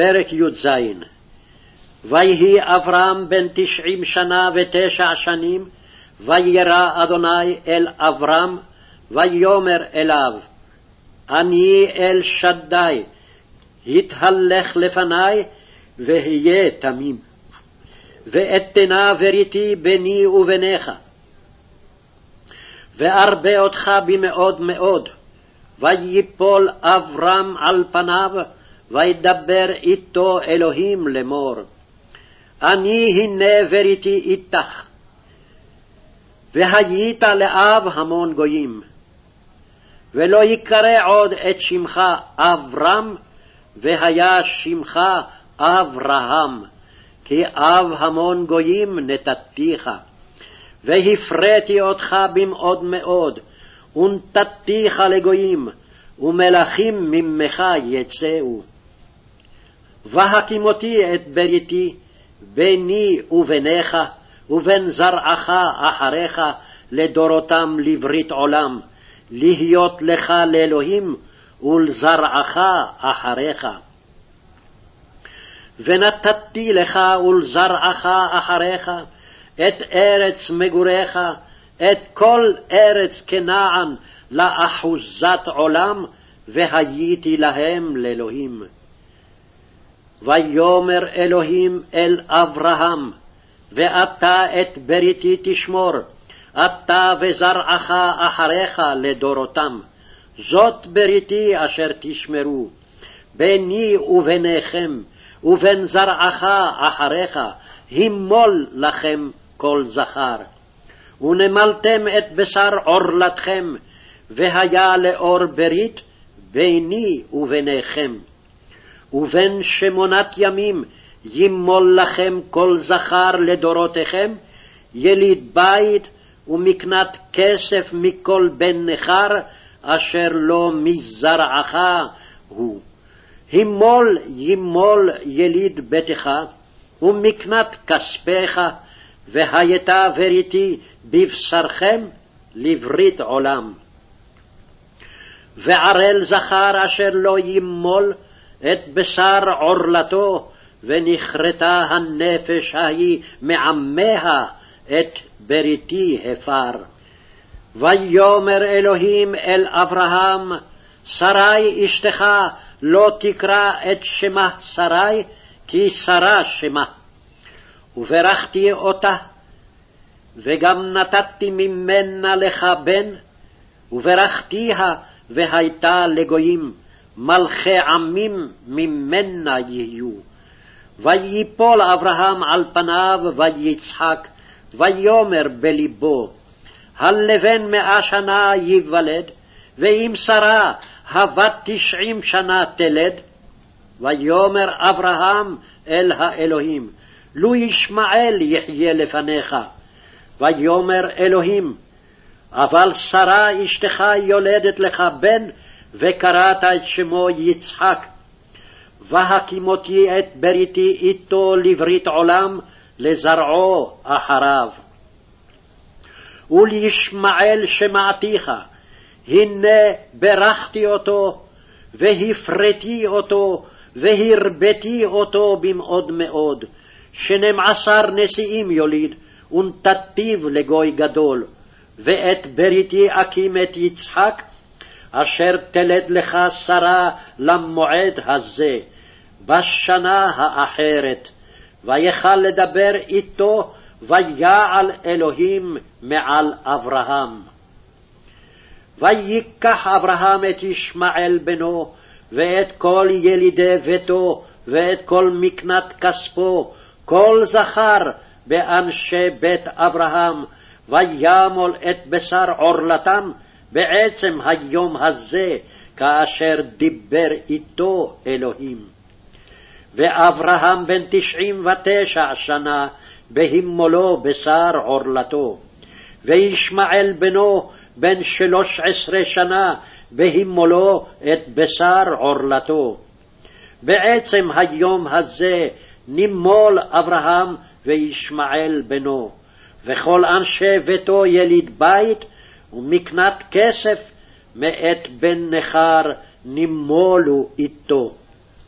פרק י"ז ויהי אברהם בן תשעים שנה ותשע שנים, וירא אדוני אל אברהם, ויאמר אליו, אני אל שדי, התהלך לפני, והיה תמים. ואתנה בריתי ביני וביניך, וארבה אותך במאוד מאוד, ויפול אברהם על פניו, וידבר איתו אלוהים לאמור. אני הנה בריתי איתך, והיית לאב המון גויים. ולא יקרא עוד את שמך אברהם, והיה שמך אברהם, כי אב המון גויים נתתיך. והפרתי אותך במאוד מאוד, ונתתיך לגויים, ומלכים ממך יצאו. והקימותי את בריתי ביני וביניך, ובין זרעך אחריך, לדורותם לברית עולם, להיות לך לאלוהים, ולזרעך אחריך. ונתתי לך ולזרעך אחריך את ארץ מגוריך, את כל ארץ כנען לאחוזת עולם, והייתי להם לאלוהים. ויאמר אלוהים אל אברהם, ואתה את בריתי תשמור, אתה וזרעך אחריך לדורותם. זאת בריתי אשר תשמרו, ביני וביניכם, ובין זרעך אחריך, הימול לכם כל זכר. ונמלתם את בשר עורלתכם, והיה לאור ברית ביני וביניכם. ובין שמונת ימים ימול לכם כל זכר לדורותיכם, יליד בית ומקנת כסף מכל בן נכר, אשר לא מזרעך הוא. הימול ימול יליד ביתך, ומקנת כספיך, והייתה בריתי בבשרכם לברית עולם. וערל זכר אשר לא ימול את בשר עורלתו, ונכרתה הנפש ההיא מעמיה את בריתי הפר. ויאמר אלוהים אל אברהם, שרי אשתך לא תקרא את שמה שרי, כי שרה שמה. וברכתי אותה, וגם נתתי ממנה לך בן, וברכתיה והייתה לגויים, מלכי עמים ממנה יהיו. ויפול אברהם על פניו ויצחק, ויאמר בלבו, הלבן מאה שנה ייוולד, ואם שרה הבת תשעים שנה תלד. ויאמר אברהם אל האלוהים, לו ישמעאל יחיה לפניך. ויאמר אלוהים, אבל שרה אשתך יולדת לך בן, וקראת את שמו יצחק. והקימותי את בריתי איתו לברית עולם, לזרעו אחריו. ולישמעאל שמעתיך, הנה ברכתי אותו, והפרתי אותו, והרביתי אותו במאוד מאוד, שנים עשר נשיאים יוליד, ונתתיו לגוי גדול, ואת בריתי אקים את יצחק, אשר תלד לך שרה למועד הזה, בשנה האחרת, ויכל לדבר איתו, ויעל אלוהים מעל אברהם. ויקח אברהם את ישמעאל בנו, ואת כל ילידי ביתו, ואת כל מקנת כספו, כל זכר באנשי בית אברהם, וימול את בשר עורלתם, בעצם היום הזה, כאשר דיבר איתו אלוהים. ואברהם בן תשעים ותשע שנה, בהימולו בשר עורלתו. וישמעאל בנו בן שלוש עשרה שנה, בהימולו את בשר עורלתו. בעצם היום הזה נימול אברהם וישמעאל בנו, וכל אנשי ביתו יליד בית, ומקנת כסף מאת בן נכר נימולו איתו.